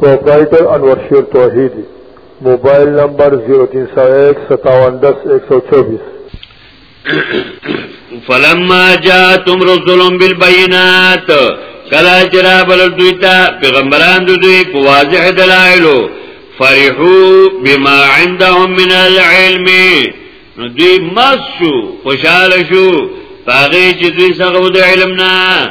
پروپرائیٹر انور شیر توحیدی موبایل نمبر 03015710124 فلما جاءتم رسولهم بالبينات کلا چرا بل دوی ته پیغمبران دوی په واضح دلایلو فرحو بما عندهم من العلم نو دوی مس شو خوشاله شو پاغه چې دوی څنګه د علم نه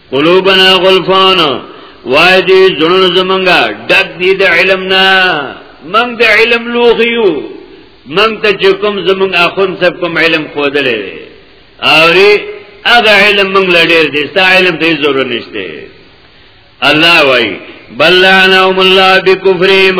قلوبنا غلفان وای دی زړونو زمونږه ډک دي د علم نه موږ د علم لوخیو موږ ته چې کوم زمونږ اخون سب کوم علم خودلې اوري هغه علم موږ لړې دي ستا علم ته ضرورت نشته الله وای بلعنهم الله بکفرهم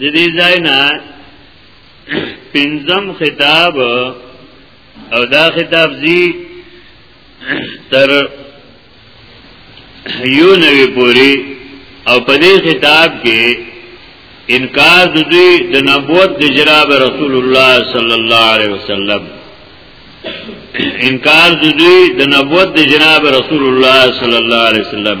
د دې ځای نه پنځم خطاب او دا خطاب زی تر یو نوی پوری او په دې خطاب کې انکار د دوی د نبوت د جناب رسول الله صلی الله علیه وسلم انکار د دوی د نبوت د جناب رسول الله صلی الله علیه وسلم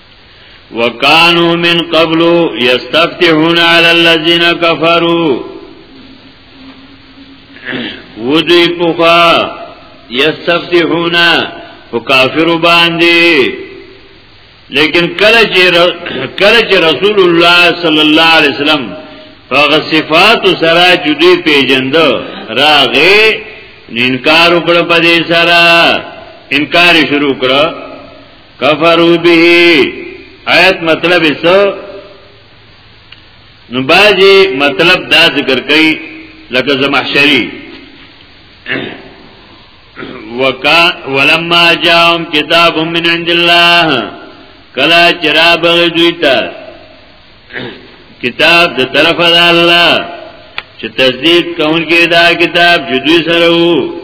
وکانو من قبل یستفتحون علی الذین کفروا ودی پوخا یستفتحون په کافر باندې لیکن کله چې کله چې رسول الله صلی الله علیه وسلم هغه صفات سره جدي پیجند راغه انکار وکړ په دې سره انکار شروع کړ کفرو به آیت مطلب ایسو نو باجی مطلب دا ذکر کئی لکه زمحشری وکا ولما جاءهم کتاب من عند الله کلا چرا بغی دوی تا کتاب د طرف د الله چې تصدیق کوونکی دا کتاب چې دوی سره وو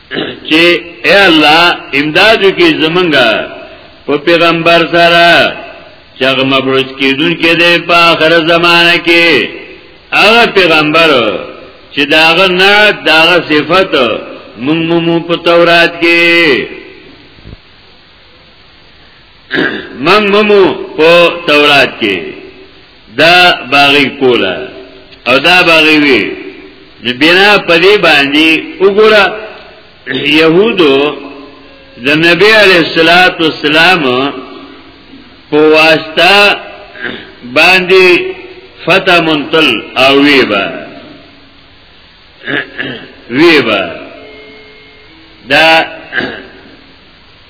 چې اے الله امدادو کې زمونږه په پیغمبر سره چې هغه مبعوث کیدون کې دی په آخر زمانه کې هغه پیغمبر چې داغه نه داغه صفت مونږ مو په تورات کې مونږ مو په تورات کې دا باغی کولا او دا باغی وی بنا پدی باندی اگورا یهودو د نبی علیہ الصلات والسلام په واسطه باندې فتح منتل او ویبا ویبا دا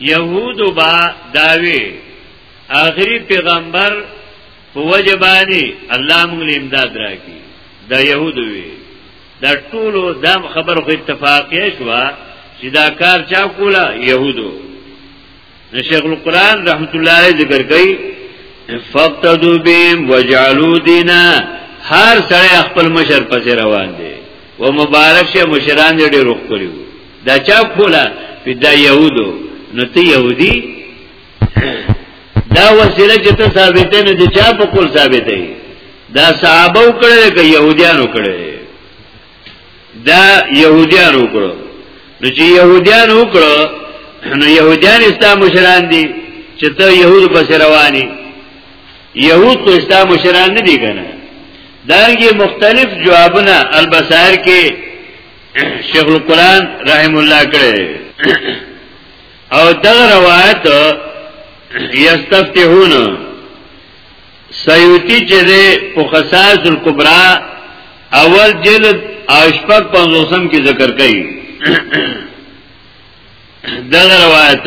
يهودو با داوي اخري پیغمبر په وجبانی الله موږ له امداد راکړي دا يهودو وي دا ټولو دا خبر خو اتفاقی شو چې دا کار چا کولا يهودو نو شیخ القران رحمت الله علیه ذکر کوي فقتدو بهم وجعلوا دینا هر سړی خپل مشر پسې روان دی و مبارک شه مشران دې ډېر وکړي دا چا کولا دا يهودو نو ته يهودي دا وسیله چې ته ثابتې نه دي چا په کول ثابتې دا صحابه وکړل که يهوديانو کړل دا يهوديانو وکړو نو چې يهوديانو وکړو نو يهوديان استا مشران دي چې ته يهود پس رواني يهود خو استا مشران نه دي کنه دانګي مختلف جوابونه البصائر کې شیخ القرآن رحم الله کړه او دا روایت یستفتحون سیوتی چې ده په خصائص الکبرى اول جلد اشفق پنځوسم کې ذکر کړي دا روایت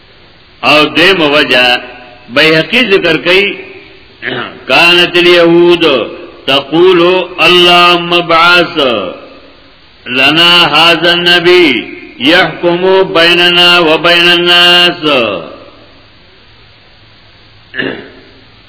او دیم وجه بیحقی ذکر کوي کانت اليهود تقول اللهم ابعث لنا هذا النبي يحكم بيننا وبين الناس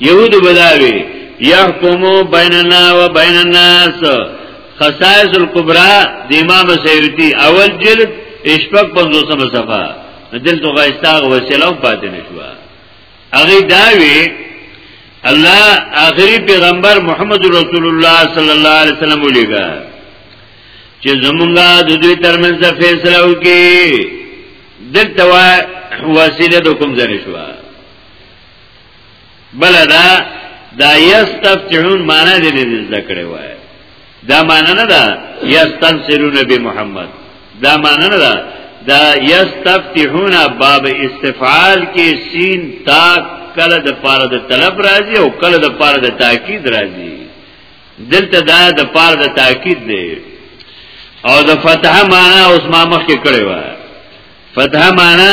یهود بداوی یحکمو بیننا و بین الناس خصائص الكبرى د امام سیوطی اول جلد اشفق 500 صفحه دلته غایستاغ وسیله پاتې نشوه هغه داوی الله آخری پیغمبر محمد رسول الله صلی الله علیه وسلم ولېګا چې زمونږه د دوی ترمنځ فیصله وکي دلته وسیله د کوم ځای شوه بل دا دا یستفتحون معنا دې نه ذکر وای دا معنا نه دا یستنصرون به محمد دا معنا نه دا دا یستفتحون باب استفعال کې سین تا کله د پاره د طلب راځي او کله د پاره د تاکید راځي دلته دا د پاره د تاکید دی او د فتح معنا اوس ما مخکې کړی و فتح معنا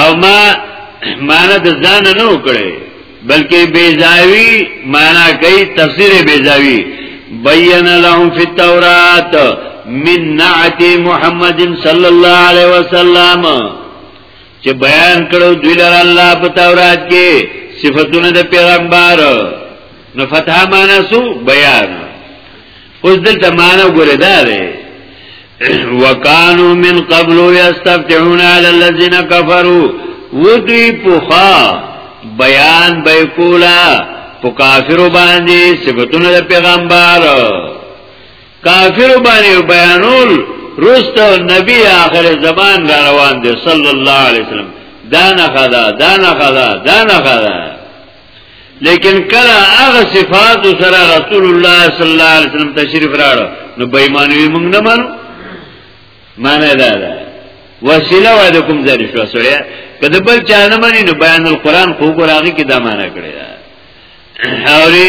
او ما معنا د ځان نه وکړي بلکې بیزاوی معنا کوي تفسیر بیزاوی بین لهم فی التورات من نعت محمد صلی الله علیه وسلم چې بیان کړو دوی لر الله په تورات کې صفاتونه د پیغمبر نو فتح معنا سو بیان اوس دلته معنا وګوره دا دی وکانو من قبل یستفتحون علی الذین کفروا ودی پوخا بیان به کولا په کافر باندې صفاتونه د پیغمبر کافر باندې بیانول رست نبی آخر زمان را روان دی صلی الله علیه وسلم دانا خدا دانا خدا دانا خدا لیکن کله هغه صفات سره رسول الله صلی الله علیه وسلم تشریف راړ نو بېمانوي موږ نه مانو معنی دا ده وسیله و د کوم ځای شو سره کله بل چا نه مانی نو بیان القرآن خو ګراغي کې دا معنی کړی دا اوري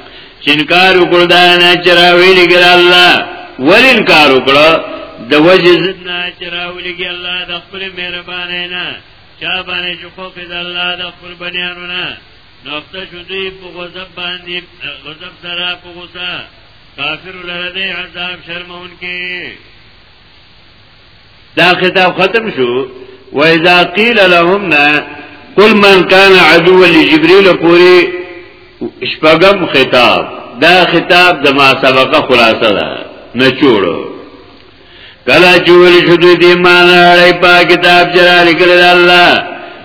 انکار وکړ دا نه چراوی لګل الله ول انکار وکړ د وجه زنا چراوی لګل الله د خپل مهربانه نه چا باندې چې خو کې د الله د خپل بنیانو نه نوخته شو دوی په غضب باندې غضب سره په غصه کافر لره دې عذاب شرمون کې دا خطاب ختم شو و اذا قيل لهم قل من كان عدو لجبريل پوری شپغم خطاب دا خطاب د ما سبقه خلاصه ده نه چوړو کلا چول شو دوی دی مان اړای په کتاب چرا لیکل الله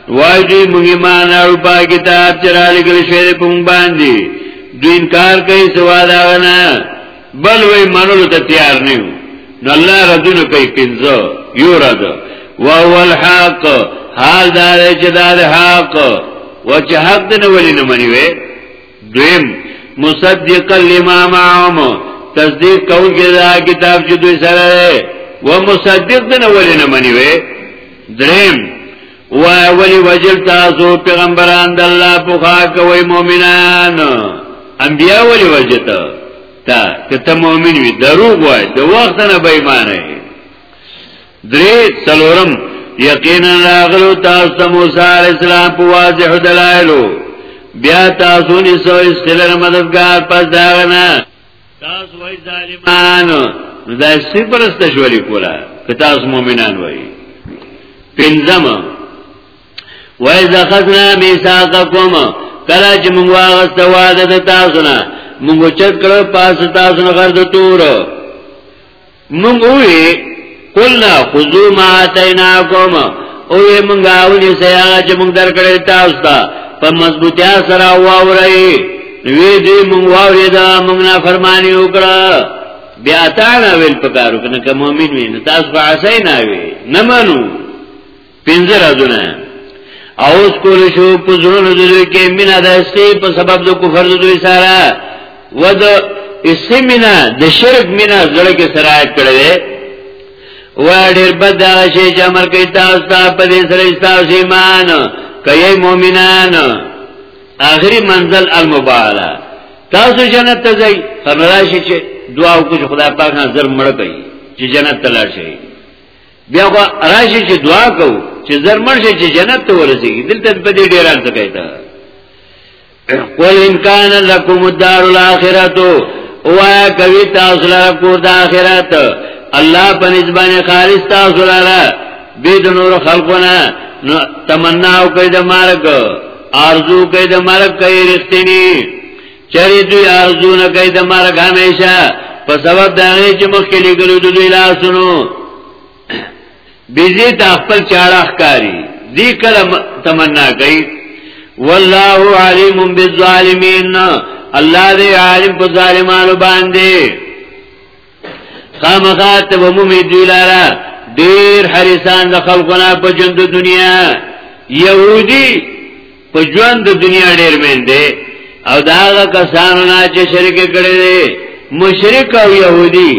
وای دوی موږ مان اړو په کتاب چرا لیکل شوی په باندې دوی انکار کوي سوال دا نه بل وی منلو ته تیار نه یو نو الله ردونه کوي پنځه یو رد وهو الحق حال دا چې دا حق و چې حق دې نه ولې نه منی وې دویم مصدق لما معهم تصدیق کوونکی دا کتاب چې دوی سره و مصدق دې نه ولې نه منی وې دریم وای ولی وجل تاسو پیغمبران د الله په خوا کوي مؤمنان انبیا ولی وجته تا کته مؤمن وي دروغ وای د وخت نه بې ایمان درې څلورم یقینا راغلو تاسو ته موسی علی السلام په واضح دلایلو بیا تاسو نه سو استلر مددگار پس داغنا تاسو وای ظالمان نو دا سی پرست شولی کولا که تاسو مؤمنان وای پنځم وای زخذنا میثاقکم کله چې موږ واغسته وعده د تاسو نه موږ چت کړو پاس تاسو نه غرد تور مونږ وی قلنا خذو ما اتیناکم او مونږه ونی سیا چې مونږ درکړی تاسو ته په مضبوطیا سره واوري وی دې مونږ واوري دا مونږ نه فرمانی وکړه بیا تا نه ویل پکارو کنه که مؤمن وین تاسو به عسای نه وی نه مانو پنځه رازونه او اس کول شو په زړونو د دوی کې مینا د اسې په سبب د کفر د دوی سره و د اسې مینا د شرک مینا زړه کې سره کړې و ډېر بد شي چې امر کوي تاسو ته په دې سره تاسو ایمان کوي مؤمنان اخري منزل المبارک تاسو جنت ته ځئ فرمایي چې دعا وکړئ خدای پاک نظر مړ کړي چې جنت ته لاړ شئ بیا خو راشي چې دعا کو چې زرمن شي چې جنت ته ورسیږي دلته په دې ډیر ارزه کوي تا قل ان کان لکم الدار الاخرته اوا کوي تاسو لپاره کور د اخرت الله په نسبانه خالص تاسو لپاره به د نور خلقونه تمنا او کوي د مارګ ارزو کوي د مارګ کوي رښتینی چری دوی ارزو نه کوي د مرګ همیشه په سبب دا نه چې مخکې لګلو د دوی لاسونو بيزي ته خپل چاړه ښکاری دی کله تمنا کوي والله علیم بالظالمین الله دې عالم په ظالمانو باندې خامخا ته به مومي دوی لاره ډیر حریسان د خلقونه په ژوند د دنیا یهودي په ژوند د دنیا ډیر مینده او دا هغه کسانو نه چې شرک کړي دي مشرک او يهودي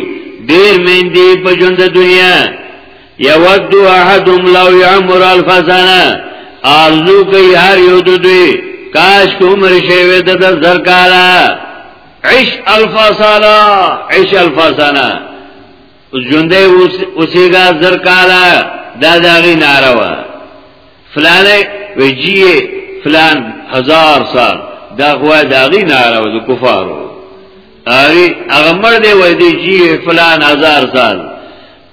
ډیر مینده په ژوند د دنیا یود احدهم لو يعمر الف سنه ارزو کوي هر یو دوی کاش کومر شوی د زرکاله عش الفاسانا عش الفاسانا ژوندې اوسېګا زر کالا دا داغي ناروا فلانه وجیه فلان هزار سال دا غوا داغي ناروا د کفارو اری هغه مړ دی وای دی جی فلان هزار سال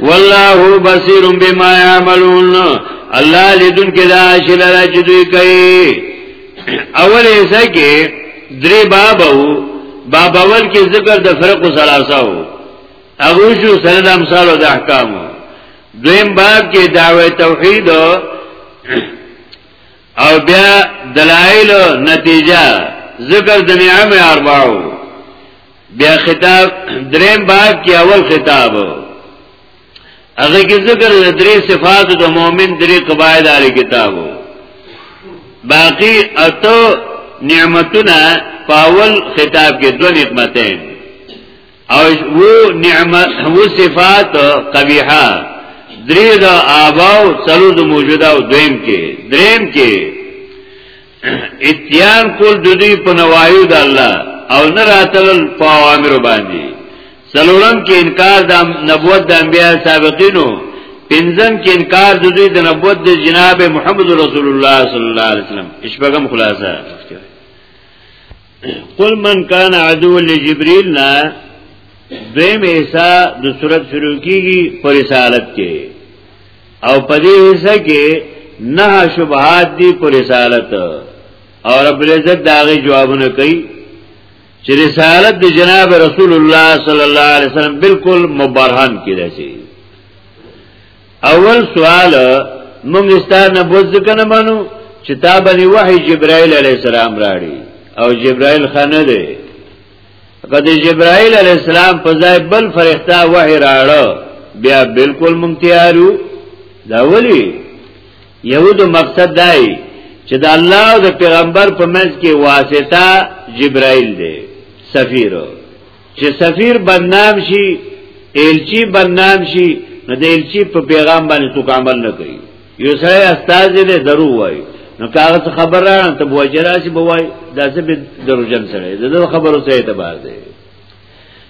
والله بصیر بما يعملون الله لیدون کې دا شل را چې دوی کوي اول یې ځکه درې بابو باب اول کې ذکر د فرق ثلاثه وو هغه شو سند امثال او د احکام دویم باب کې دعوه توحید او بیا دلایل نتیجه ذکر د نعمت اربعو بیا خطاب دریم باب کې اول خطاب هغه کې ذکر د درې صفات د مؤمن درې قواعد علی کتابو باقی اتو نعمتونه پاول خطاب کې دو نعمتین او وو نعمت وو صفات قبیحه درې د آباو څلو د موجوده او دویم کې دریم کې اتیان کول د دوی په نوايو د الله او نه راتل په اوامر باندې سلورم کې انکار د نبوت د انبیا سابقینو پنځم کې انکار د دوی د نبوت د جناب محمد رسول الله صلی الله علیه وسلم اشبغم خلاصه قل من کان عدو لجبريل نا دویم حصہ د صورت شروع کیږي پر رسالت کې او په دې حصہ کې نه شبهات دي پر رسالت او رب العزت داغه جوابونه کوي چې رسالت د جناب رسول الله صلی الله علیه وسلم بالکل مبرهن کړي اول سوال مونږ ستاسو نه بوز کنه مانو چې تا باندې وحي جبرائیل علی السلام راړي او جبرائیل خانه دی کله جبرائیل علی السلام په ځای بل فرښتہ وحي راړو بیا بالکل مونږ تیارو دا ولی یهود مقصد دای چې د الله او د پیغمبر په منځ کې واسطه جبرائیل دی سفیرو چې سفیر بدنام شي الچی بدنام شي نو د الچی په پیغام باندې څوک عمل نه کوي یو سره استاد دې درو وایي نو کاغذ خبر را ته بوجرا شي بوای دا څه به دروژن سره دغه خبرو ته اعتبار دی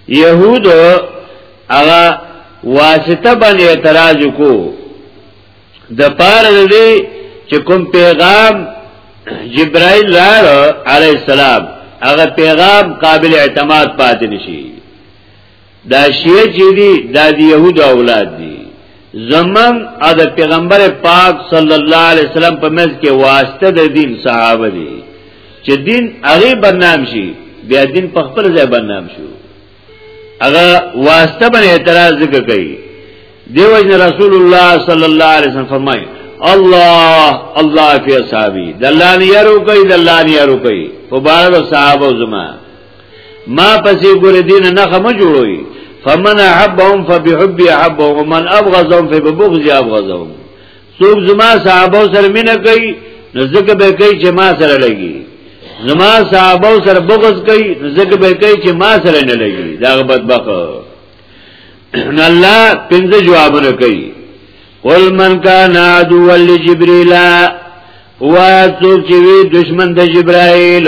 يهود هغه واسطه باندې اعتراض کو د پاره دې چې کوم پیغام جبرائیل راړو علی السلام هغه پیغام قابل اعتماد پاتې نشي دا شیعه چې دي دا د يهود اولاد دي زمم ا د پیغمبر پاک صلی الله علیه وسلم په مز کې واسطه د دین صحابه دي چې دین هغه برنامه شي بیا دین په خپل ځای برنامه شو هغه واسطه باندې اعتراض ذکر کوي دیو جن رسول الله صلی الله علیه وسلم فرمایي الله الله فی اصحابی د الله نه یارو کوي د الله نه یارو کوي په بار د صحابه زما ما پسې ګور دین نه خم جوړوي فمن احبهم فبحبي احبهم ومن ابغضهم فببغضي ابغضهم څوک زما صحابه سره مینه کوي نو ځکه به کوي چې ما سره لګي زما صحابه سره بغض کوي نو ځکه به کوي چې ما سره نه لګي دا بدبخت نو الله پنځه جوابونه کوي قل من کان عدو لجبريل هو څوک چې وی دشمن د جبرائیل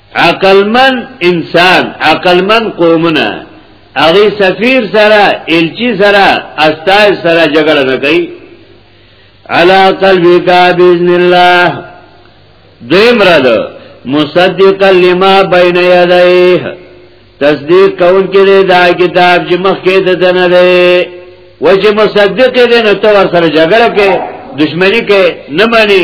عقلمن انسان عقلمن قومونه هغه سفیر سره الچی سره استای سره جګړه نه کوي علا قلبک باذن الله دویم را ده مصدقا لما بین یدیه تصدیق کون کې دا کتاب چې مخکې ده دنه ده و چې مصدق دې نه تو سره جګړه کې دشمنی کې نه مانی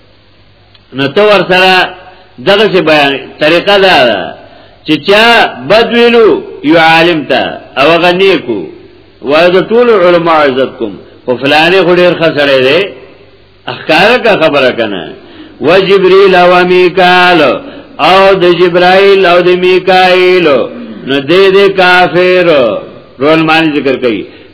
نو تو ور سره دغه څه بیان طریقه دا چې چا بدویلو یو عالم ته او غنی کو وای د ټول علما عزت کوم په فلانه خو ډیر خسړې دی اخکار کا خبره کنه و جبريل او میکال او د جبرائیل او د میکائیل نو دې دې کافر رول معنی ذکر کوي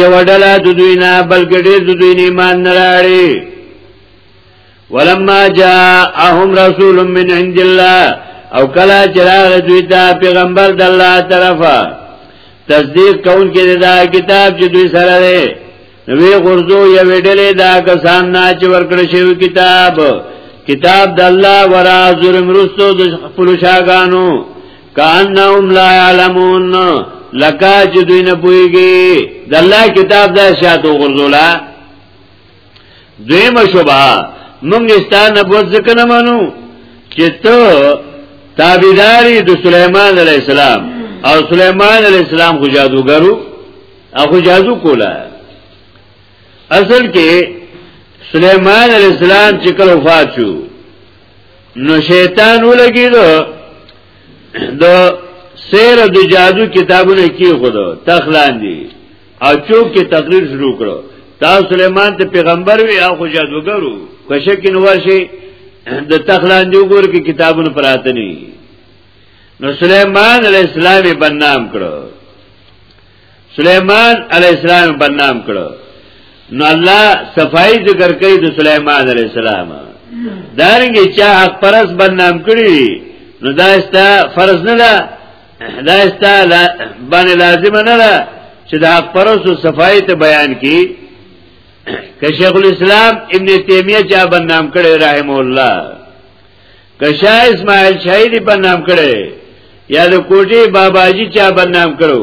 یو ډله د دوی نه بلکې ډېر د دوی ایمان نه راړي ولما جاءهم رسول من عند الله او کلا چراغ دوی ته پیغمبر د الله طرفه تصدیق کون کې دا کتاب چې دوی سره دی نوې غرزو یو ډلې دا کسان نه چې ورکړ شوی کتاب کتاب د الله ورا ظلم رسو د خپل شاګانو کانهم لا يعلمون لکه چې دوی نه پويږي د الله کتاب دا شاتو غرزولا دوی مشوبا مونږ ستانه بوت ځکه نه مانو چې ته تابعداري د سليمان عليه السلام او سليمان عليه السلام خو جادوګرو او خو جادو کوله اصل کې سليمان عليه السلام چې کله وفات شو نو شیطان ولګیدو د سیر د جادو کتابونه کې خود تخلان دي او چوک کې تقریر شروع کړو تا سليمان ته پیغمبر وی او خو جادوګرو کشه کې نو ورشي د تخلان دی وګور کې کتابونه پراته نه نو سليمان عليه السلام بنام کړو سلیمان علی السلام بدنام کړو نو الله صفائی ذکر کوي د سلیمان علی السلام دارنګه چا حق پرس بدنام کړی نو دا استا فرض نه ده دا استا باندې لازم نه ده چې د حق پرس او صفائی ته بیان کی که شیخ الاسلام ابن تیمیه چا بدنام کړی رحم الله که شاه اسماعیل شهیدی په نام کړي یا د کوټي باباجي چا په نام کړو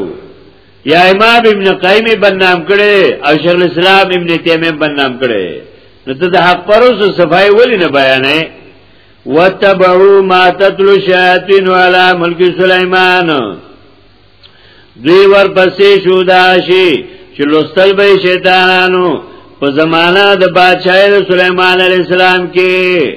یا امام ابن قیم په نام کړي او شیخ الاسلام ابن تیمیه په نام کړي نو ته د حق پروسو صفای ولې نه بیانې وتبعوا ما تتلو شیاطین علی ملک سليمان دوی ورپسې شو داشي چې لوستل به شیطانانو په زمانہ د بادشاہ سليمان عليه السلام کې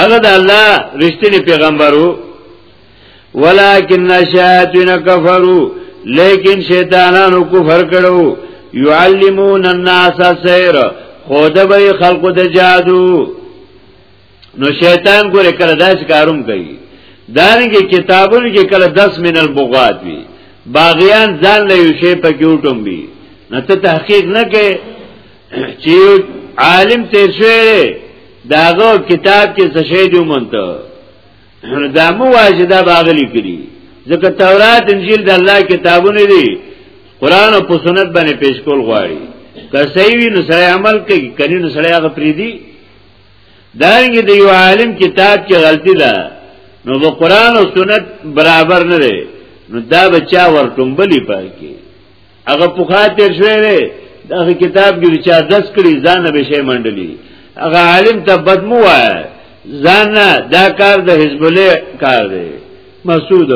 هغه د الله رښتینی پیغمبرو ولکن شیاطین کفروا لیکن شیطانانو کفر کړو يعلمون الناس سير خود به خلق د جادو نو شیطان ګوره کله داس کاروم کوي دانګه کتابونو کې کله 10 من البغات وي باغیان ځان له یو شی په کیوټم بي نو ته تحقیق نه کې چې عالم تیر شوی داغه کتاب کې څه شی دی مونته دا مو واجدا باغلی کړي ځکه تورات انجیل د الله کتابونه دي قران او سنت باندې پیش کول غواړي که صحیح وي نو سره عمل کوي کني نو سره هغه پری دي دانګ دی یو عالم کتاب کې غلطی ده نو د قران او سنت برابر نه دی نو دا بچا ورټومبلی پاکي هغه پوخا تیر شوی دی دغه کتاب کې چا دس کړي ځان به شي منډلي هغه عالم ته بد مو وای ځان دا کار د حزب الله کار دی مسعود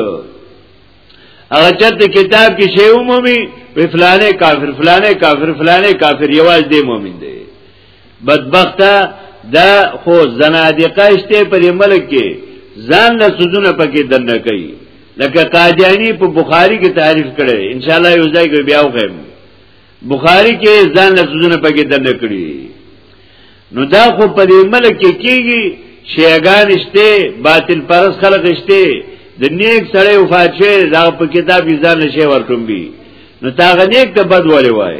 هغه چرته کتاب کې شی عمومي په فلانه کافر فلانه کافر فلانه کافر یواز دی مؤمن دی بدبخته دا خو زنادقه شته په دې ملک کې ځان له سودونه پکې دنه کوي لکه قادیانی په بخاری کې تعریف کړي ان شاء الله یو ځای کې بیا وخم بخاری کې ځان له سودونه پکې دنه کړي نو دا خو په دې ملک کې کیږي شیعگان شته باطل پرس خلق شته د نیک سړی وفات شوی دا په کتاب یې ځان نشي ورټومبي نو تاغه نیک ته بد ولې وای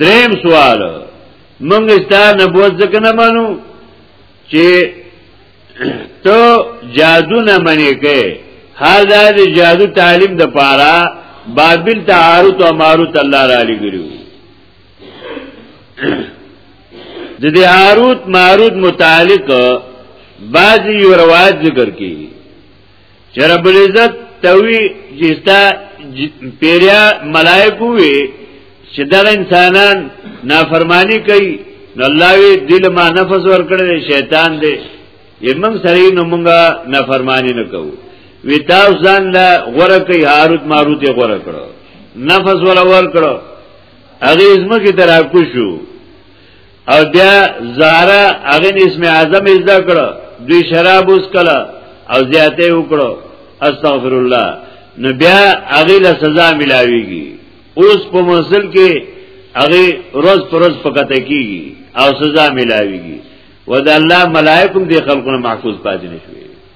دریم سوال مونږ ستا نبوت ځکه نه مانو چې ته جادو نه منې کې حال دا دی جادو تعلیم د پاره بابل ته عارو تو مارو ته الله را لګیو د دې هاروت ماروت متعلق بعضی روایت ذکر کی چې رب العزت توی چې ستا پیریا ملائکه وي چې دا انسانان نافرمانی کوي نو الله وی دل ما نفس ور کړل شیطان دې یمن سری نو مونږه نافرمانی نه کوو وی تاسو ځان لا غره کوي هاروت ماروت یې غره کړو نفس ولا ور کړو هغه اسمه کې تراکو شو او بیا زهره هغه اسم اعظم زده کړو دوی شراب اوس کړه او زیاته وکړو استغفر الله نو بیا هغه له سزا ملاويږي اوس په موصل کې هغه روز پر روز پکته کیږي او سزا ملاويږي ودا الله ملائکم دې خلقونه محفوظ پاتې نشوي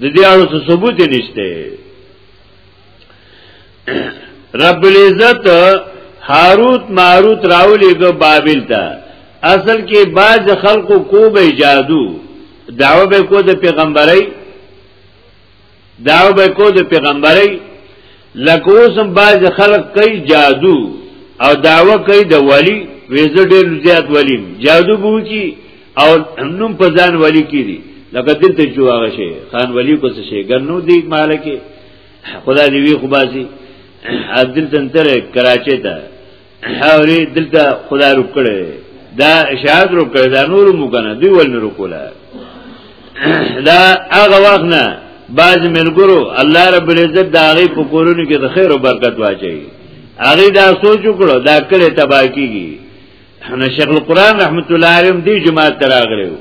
د دې اړو څه ثبوت نشته رب العزت هاروت ماروت راولې ګو بابل ته اصل کې باج خلقو کو به جادو دعوه به کو د پیغمبري دعوه به کو د پیغمبري لکه اوسم باز خلق کوي جادو او داوا کوي د ولی ویزه ډیر زیات ولیم جادو بو کی او نوم په ځان ولی کی دي لکه دلته جو هغه شي خان ولی کو څه شي ګنو دی مالکه خدا دی وی خو باسي عبدل تنتر کراچي ته هاوري دلته خدای رو کړی دا اشاعت رو کړی دا نور مو کنه دی ول نور کولا دا هغه وخت نه باز ملګرو الله رب العزت دا هغه په کورونو کې د خیر او برکت واچي هغه دا سوچ وکړو دا کله تبا کیږي نو شیخ القران رحمت الله علیه دی جمعه تراغلو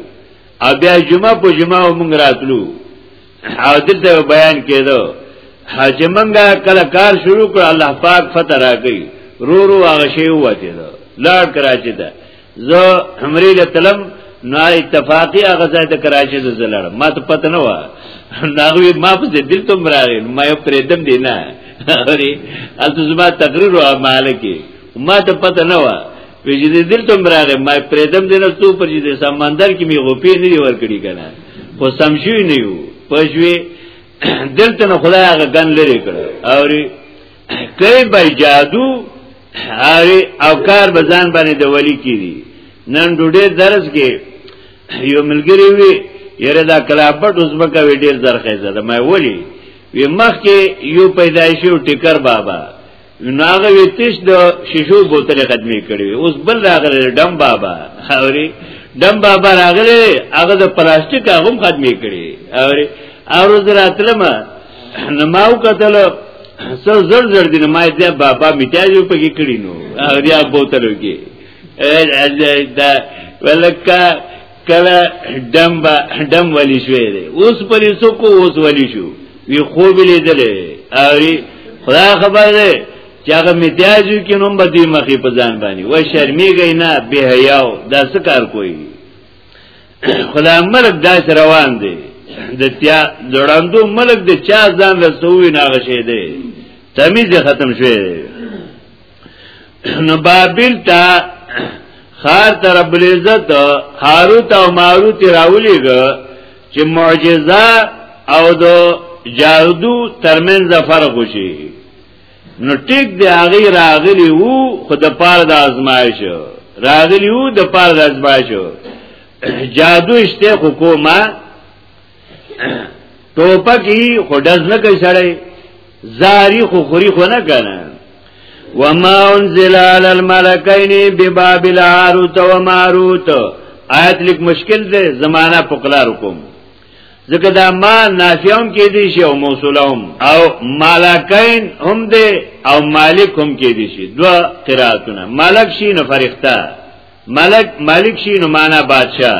او بیا جمعه په جمعه مونږ راتلو او دلته بیان کېدو چې منګه کله کار شروع کړ الله پاک فتح راکړي رو رو هغه شی وته دا لار کراچي ته زه همري له تلم نو اتفاقی هغه ځای ته کراچي ته زلړ ما ته پته نه و ناغوی ما په دې دل ته مراغی ما یو پرې دم دی نه اوري الته زما تقریر او مالکی ما ته پته نه و وی چې دلته مراغه ما پریدم دینه څو پر دې سمندر کې می غوپی نه دی ورکړي کنه خو سمشوی نه یو پښوی دلته نه خدای هغه ګن لري کړ او کای به جادو هاري او کار بزان باندې د ولی کیږي نن ډوډۍ درس کې یو ملګری وی یره دا کلاپټ اوس بکا وی ډیر زرخه زده مې ولی وی مخ کې یو پیدایشي ټیکر بابا نو هغه ویتش د شیشو بوتل قدمې کړې اوس بل راغله ډم بابا اوري ډم بابا راغله هغه د پلاستیک هغه هم قدمې کړې اوري اورو دراتلم نو ماو کتل سر زر زر دین ما دې بابا میتاجو پکې کړی نو اوري هغه بوتلو کې دا ولکه کله دم با دم ولی شوې دی اوس پرې څوک اوس ولی شو وی خوب لیدلې اوري خدا خبر ده چې هغه میتیاجو کې نوم به دی مخې په ځان باندې و شرمېږي نه به حیاو دا څه کار کوي خدا مرګ داس روان دی د تیا دړاندو ملک د چا ځان رسوي ناغه شه دی تمیز ختم شوی نو بابل تا خار ته رب العزت هاروت او ماروت راولېګ چې معجزه او د جادو ترمنځ فرق وشي نو ټیک دی هغه راغلی وو خو د پار د آزمایش راغلی وو د پار د آزمایش جادو اشته حکومت ټوپکی خو دز نه کوي سړی زاری خو خوري خو نه کنه وما انزل على الملكين ببابل هاروت وماروت آیت لیک مشکل دی زمانہ پکلار کوم ځکه دا ما نافیهم کې دي شي او موصولهم او مالکین هم دي او مالک هم کې دي شي دوا قراتونه مالک شي نو فرښتہ ملک مالک شي نو معنا بادشاہ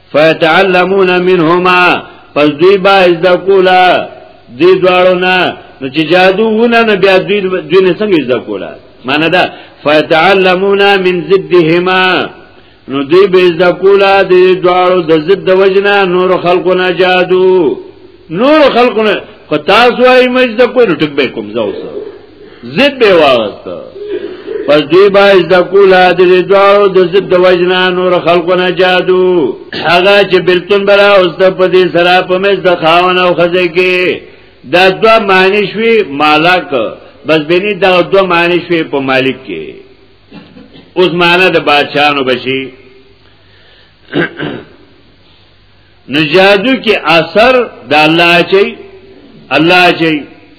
فیتعلمون منهما پس دوی با از دا کولا دی دوارو نا نو چې جادو ونا نه بیا دوی دوی نه څنګه زده کولا معنی دا فیتعلمون من ضدهما نو دوی به زده کولا دی دوارو د ضد وجنا نور خلقو نه جادو نور خلقو نه که تاسو یې مجده کوئ نو ټک به کوم زاوسه زد به واغست پس دوی باید د کولا د دوارو د زد د وجنا نور خلقو نه جادو هغه چې بلتون برا اوس د پدې سره په مز د خاون او خزه کې دا دوا معنی شوی مالک بس بینی دا دوا معنی شوی په مالک کې اوس معنی د بادشاہانو بشي نو جادو کې اثر د الله چي الله چي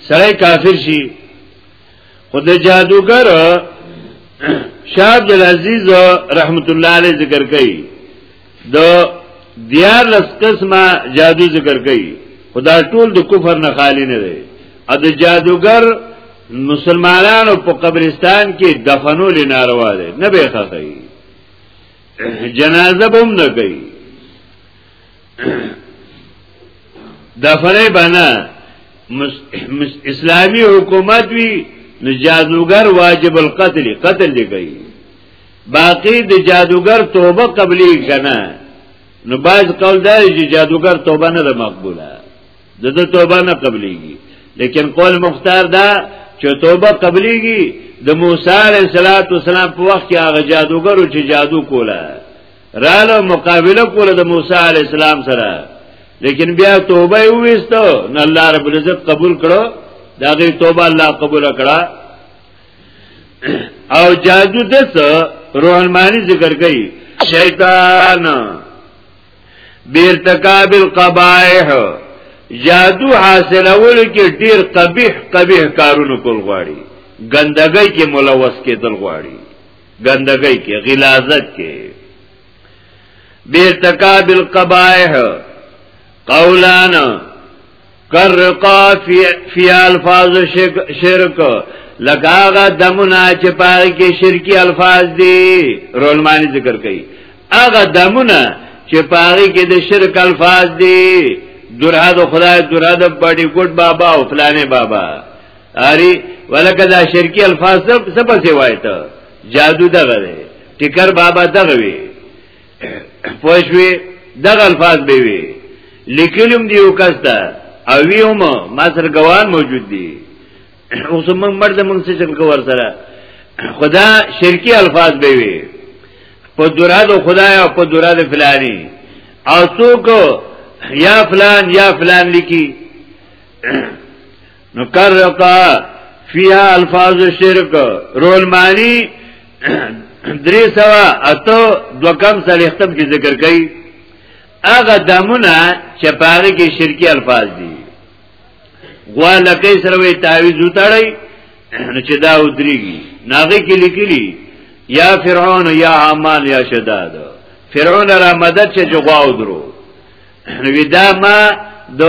سره کافر شي خو د جادوګر شاه عبد العزيز رحمت الله عليه ذکر کوي د دیار لس قسمه جادو ذکر کوي خدا ټول د کفر نه خالی نه دی ا د جادوګر مسلمانانو په قبرستان کې دفنول ناروا دی نه به خخی جنازه بم نه کوي دفنه بنا اسلامی حکومت وی نو جادوگر واجب القتل قتل دی گئی باقی د جادوگر توبه قبلی کنه نو باز قول دا چې جادوگر توبه نه ده مقبوله د د توبه نه قبليږي لیکن قول مختار دا چې توبه قبليږي د موسی عليه السلام په وخت کې هغه جادوګرو چې جادو کوله رااله مقابله کوله د موسی عليه السلام سره لیکن بیا توبه وېستو نو الله رب العزت قبول کړو دا غي توبه الله قبول کړه او جادو دته روحانمانی ذکر کوي شیطان بیرتکاب القبائح جادو حاصلول کې ډیر قبیح قبیح کارونه کول غواړي ګندګۍ کې ملوث کېدل غواړي ګندګۍ کې غلاظت کې بیرتکاب القبائح قولان کرقا فی, فی الفاظ شرک لکه هغه دمونه چې پاره کې شرکی الفاظ دي رولمانی ذکر کوي هغه دمونه چې پاره کې د شرک الفاظ دي درها د خدای درها د بډی ګډ بابا او فلانه بابا اری ولکه دا شرکی الفاظ څه څه پسې وایته جادو دغه دی ټیکر بابا دغه وی پوښوي دغه الفاظ به وي لیکلم دی یو کس ده او وی هم ما سره ګوان موجود دي اوس موږ مرد موږ څه چل کو ور سره خدا شرکی الفاظ به وي په دراد خدای او په دراد فلانی او څوک یا فلان یا فلان لیکي نو کرقا فیها الفاظ شرک رول معنی درې سوا اتو دو کم سلیختم کی ذکر کئی اغا دمونا چپاگی کی شرکی الفاظ دی غوا لکی سروی تاویزو تڑی نو چې دا ودریږي ناغه کې لیکلی یا فرعون یا حامان یا شداد فرعون را مدد چې جوغاو درو نو دا ما د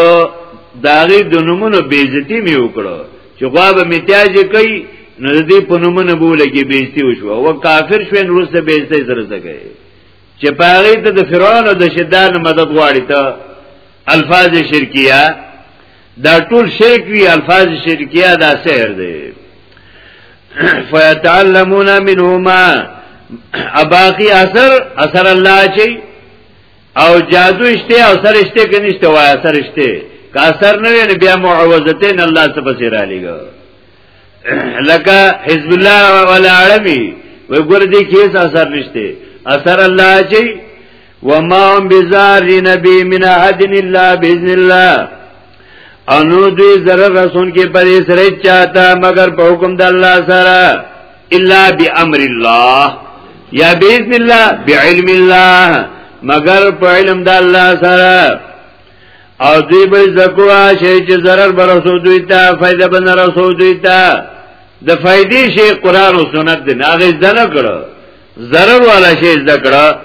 داغي د نمونه بیزتی می وکړو چې غوا به میتاج کوي نو د دې په نمونه بوله کې بیزتی وشو او کافر شوی نو سره بیزتی سره زګي چې پاره ته د فرعون او د شیطان مدد غواړي ته الفاظ شرکیه دا ټول شرک وی الفاظ شرکیه دا سحر دی فیتعلمون منهما اباقی اثر اثر الله چي او جادو شته او سر شته کنيشته وای سر شته که اثر نه وي بیا معوذتین الله سبحانه را لګو لکه حزب الله ولا عربي وي ګور دي کیس اثر نشته اثر الله چي وما هم بزار نبي من احد الا باذن الله انو دوی ضرر رسون کې پرې سره چاته مگر په حکم د الله سره الا بامر الله یا باذن الله بعلم الله مگر په علم د الله سره او دوی به زکوا شي چې ضرر به رسو دوی ته فائدہ به نه رسو دوی ته د فائدې شي قران او سنت نه غي ځنه کړو ضرر والا شی زده کړه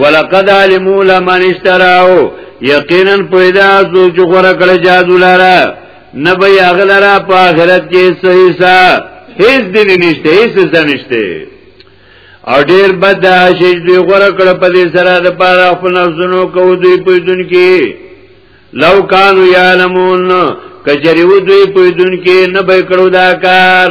ولقد علموا لمن اشتراو یقینا پیدا سو چې غره کړه جادو لاره نه به اغلرا په آخرت کې صحیح سا هیڅ دین نشته هیڅ ځان نشته او ډیر بد دا چې دوی غره کړه په دې سره د پاره خپل نفسونو کو دوی په دن کې لو کانوا یعلمون کجریو دوی په دن کې نه به کړو دا کار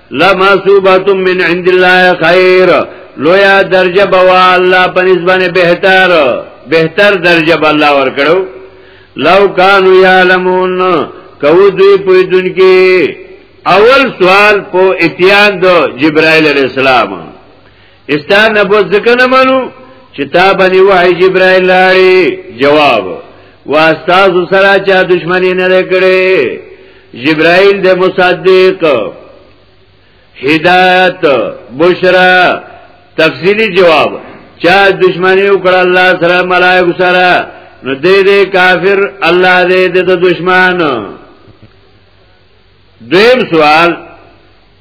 لما صوبتم من عند الله خیر لویا درجه بوا الله په نسبت بهتر بهتر درجه بل الله ور کړو لو کانوا یعلمون کو دوی په دن کې اول سوال په اتیان د جبرائیل علیہ السلام استا نبوت ځکه نه منو چې تا باندې وحی جبرائیل لاري جواب واستاذ سره چا دشمنی نه کړې جبرائیل د مصدق هدایت بشرا تفصیلی جواب چا دشمنی وکړه الله سره ملائکه سره نو دې دې کافر الله دې د دشمن دویم سوال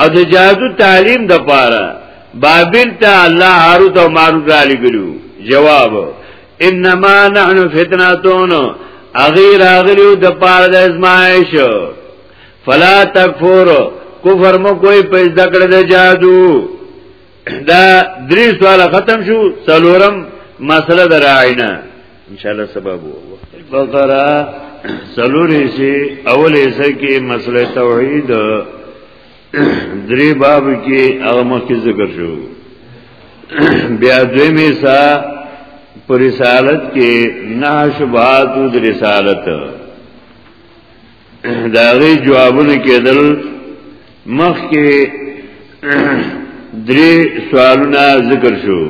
او د جادو تعلیم د پاره بابل ته الله هاروت او ماروت را لګلو جواب انما نحن فتناتون اغیر اغلیو د پاره د ازمایش فلا تکفور کفر مو کوئی په ذکر د جادو دا درې سوال ختم شو څلورم مسله د راعینا ان شاء الله سبب بقره څلورې سي اولې سره کې مسله توحید درې باب کې هغه مخکې ذکر شو بیا دوی می سا پر رسالت کې نه شبات د رسالت داغي جوابونه کېدل مخ کې درې سوالونه ذکر شو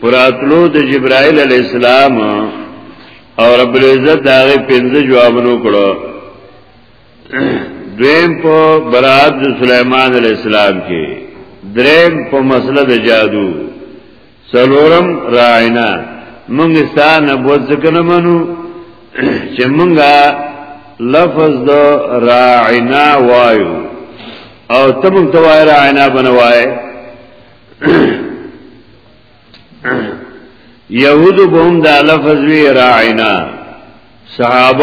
پراتلو د جبرائیل علی السلام او رب العزت داغي پنځه جوابونه کړو دویم په برات د سليمان عليه السلام کې دریم په مسله د جادو سلورم راعنا مونږ ستا نبوت ذکر نه منو چې مونږه لفظ د راعنا وایو او ته مونږ ته وای راعنا بنوای یهودو به هم دا لفظ وی راعنا صحابه